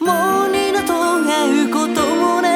もう二度と会うこともない